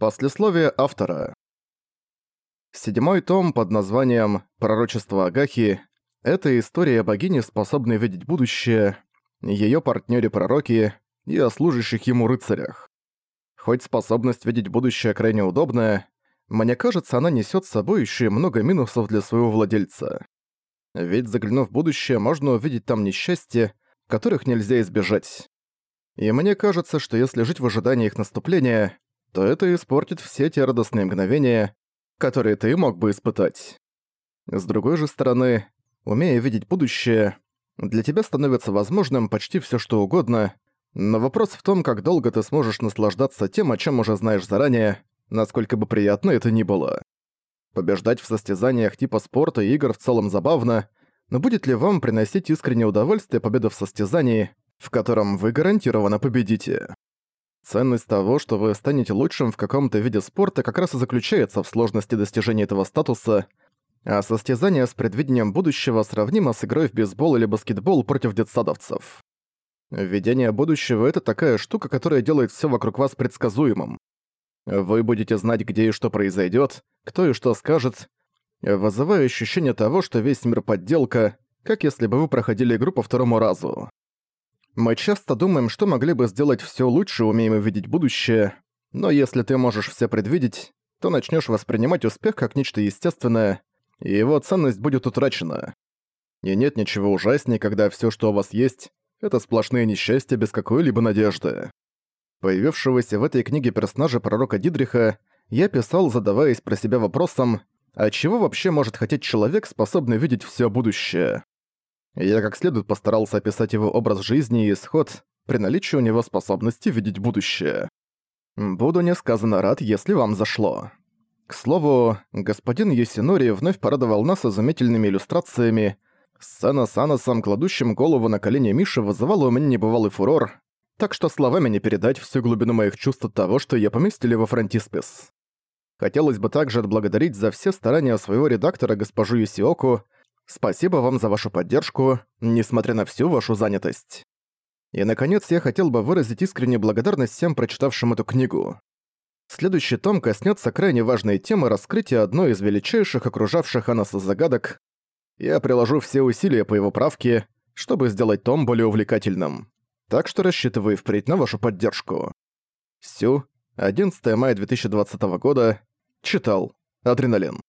Послесловие автора. Седьмой том под названием «Пророчество Агахи» — это история богини, способной видеть будущее, её партнёре-пророки и о служащих ему рыцарях. Хоть способность видеть будущее крайне удобная, мне кажется, она несёт с собой ещё и много минусов для своего владельца. Ведь заглянув в будущее, можно увидеть там несчастья, которых нельзя избежать. И мне кажется, что если жить в ожидании их наступления, то это испортит все те радостные мгновения, которые ты мог бы испытать. С другой же стороны, умея видеть будущее, для тебя становится возможным почти все что угодно, но вопрос в том, как долго ты сможешь наслаждаться тем, о чем уже знаешь заранее, насколько бы приятно это ни было. Побеждать в состязаниях типа спорта и игр в целом забавно, но будет ли вам приносить искреннее удовольствие победа в состязании, в котором вы гарантированно победите? Ценность того, что вы станете лучшим в каком-то виде спорта, как раз и заключается в сложности достижения этого статуса, а состязание с предвидением будущего сравнимо с игрой в бейсбол или баскетбол против детсадовцев. Видение будущего — это такая штука, которая делает все вокруг вас предсказуемым. Вы будете знать, где и что произойдет, кто и что скажет, вызывая ощущение того, что весь мир подделка, как если бы вы проходили игру по второму разу. Мы часто думаем, что могли бы сделать все лучше, умеем увидеть будущее, но если ты можешь все предвидеть, то начнешь воспринимать успех как нечто естественное, и его ценность будет утрачена. И нет ничего ужаснее, когда все, что у вас есть, это сплошные несчастья без какой-либо надежды. Появившегося в этой книге персонажа пророка Дидриха я писал, задаваясь про себя вопросом, а чего вообще может хотеть человек, способный видеть все будущее? Я как следует постарался описать его образ жизни и исход при наличии у него способности видеть будущее. Буду несказанно рад, если вам зашло. К слову, господин Юсинори вновь порадовал нас изумительными иллюстрациями. Сцена с Аносом, кладущим голову на колени Миши, вызывала у меня небывалый фурор, так что словами не передать всю глубину моих чувств от того, что я поместили во фронтиспис. Хотелось бы также отблагодарить за все старания своего редактора госпожу Юсиоку, Спасибо вам за вашу поддержку, несмотря на всю вашу занятость. И, наконец, я хотел бы выразить искреннюю благодарность всем прочитавшим эту книгу. Следующий том коснется крайне важной темы раскрытия одной из величайших окружавших нас загадок. Я приложу все усилия по его правке, чтобы сделать том более увлекательным. Так что рассчитываю впредь на вашу поддержку. Сю, 11 мая 2020 года, читал. Адреналин.